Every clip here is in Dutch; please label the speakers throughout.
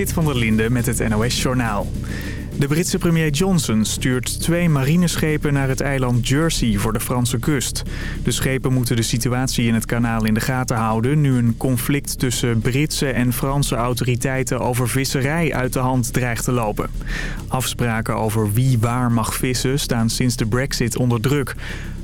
Speaker 1: Zit van der Linde met het NOS-journaal. De Britse premier Johnson stuurt twee marineschepen naar het eiland Jersey voor de Franse kust. De schepen moeten de situatie in het kanaal in de gaten houden... nu een conflict tussen Britse en Franse autoriteiten over visserij uit de hand dreigt te lopen. Afspraken over wie waar mag vissen staan sinds de brexit onder druk.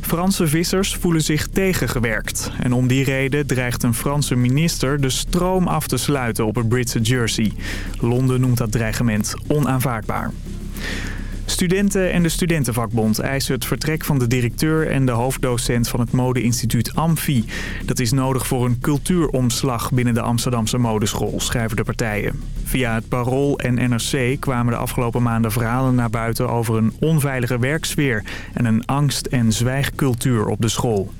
Speaker 1: Franse vissers voelen zich tegengewerkt. En om die reden dreigt een Franse minister de stroom af te sluiten op het Britse Jersey. Londen noemt dat dreigement onaanvaardbaar. Studenten en de studentenvakbond eisen het vertrek van de directeur en de hoofddocent van het modeinstituut Amfi. Dat is nodig voor een cultuuromslag binnen de Amsterdamse modeschool, schrijven de partijen. Via het Parool en NRC kwamen de afgelopen maanden verhalen naar buiten over een onveilige werksfeer en een angst- en zwijgcultuur op de school.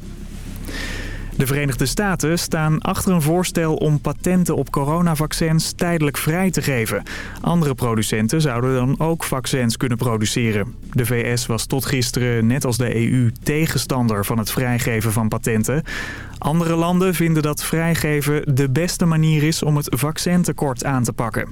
Speaker 1: De Verenigde Staten staan achter een voorstel om patenten op coronavaccins tijdelijk vrij te geven. Andere producenten zouden dan ook vaccins kunnen produceren. De VS was tot gisteren, net als de EU, tegenstander van het vrijgeven van patenten. Andere landen vinden dat vrijgeven de beste manier is om het vaccintekort aan te pakken.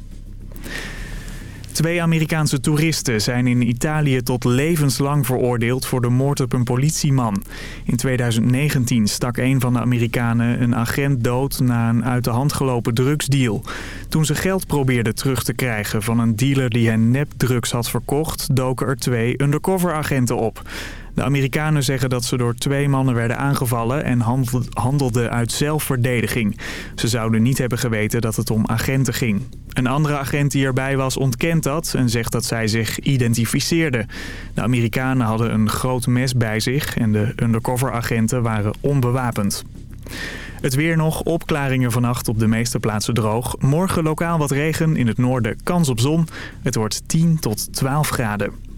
Speaker 1: Twee Amerikaanse toeristen zijn in Italië tot levenslang veroordeeld voor de moord op een politieman. In 2019 stak een van de Amerikanen een agent dood na een uit de hand gelopen drugsdeal. Toen ze geld probeerden terug te krijgen van een dealer die hen nepdrugs had verkocht, doken er twee undercover-agenten op. De Amerikanen zeggen dat ze door twee mannen werden aangevallen en handelden uit zelfverdediging. Ze zouden niet hebben geweten dat het om agenten ging. Een andere agent die erbij was ontkent dat en zegt dat zij zich identificeerden. De Amerikanen hadden een groot mes bij zich en de undercover-agenten waren onbewapend. Het weer nog, opklaringen vannacht op de meeste plaatsen droog. Morgen lokaal wat regen, in het noorden kans op zon. Het wordt 10 tot 12 graden.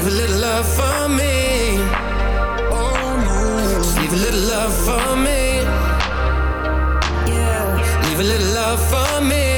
Speaker 2: leave a little love for me. Oh no. Just leave a little love for me. Yeah. Leave a little love for me.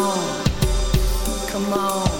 Speaker 2: on, come on.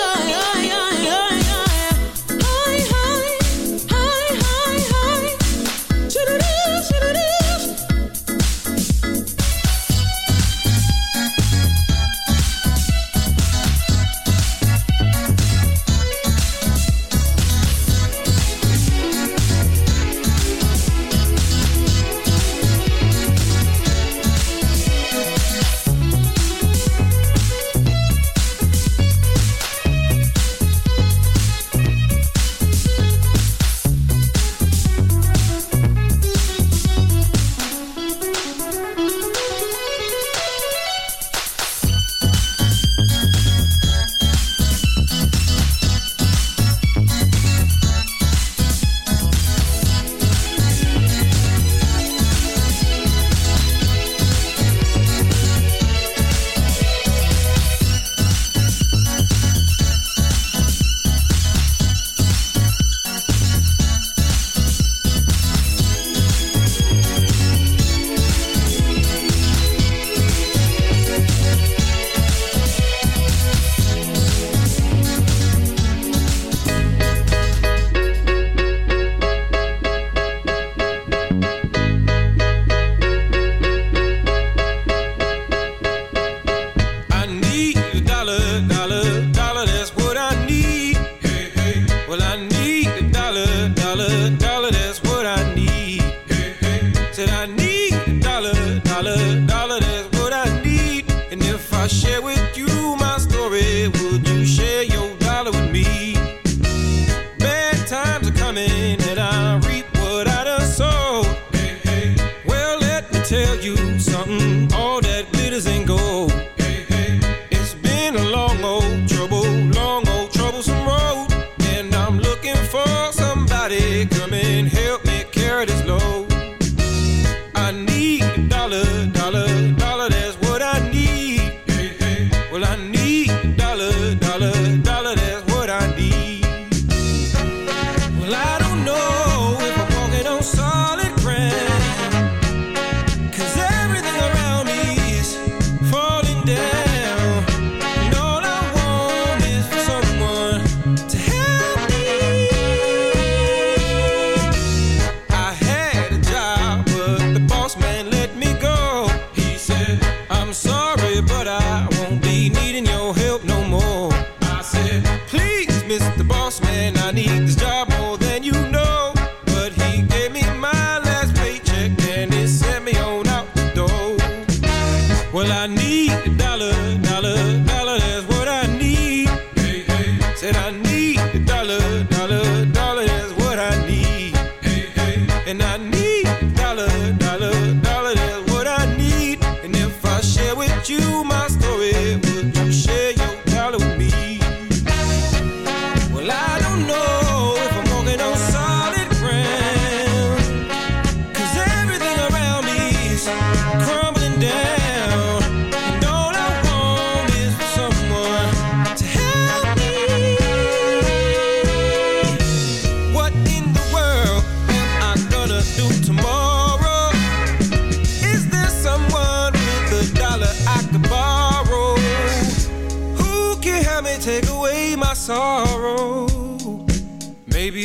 Speaker 3: share with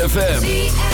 Speaker 4: ZFM.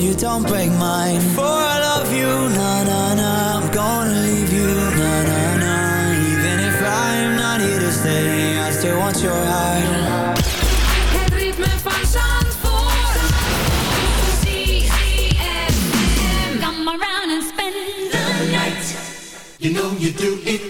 Speaker 5: you
Speaker 6: don't break mine.
Speaker 5: For
Speaker 6: I love you, na na na. I'm gonna leave you, na na na. Even if I'm not here to stay I still want your heart.
Speaker 3: Het ritme van Zandvoort. C-C-M-M Come around and spend the night.
Speaker 7: You know you do it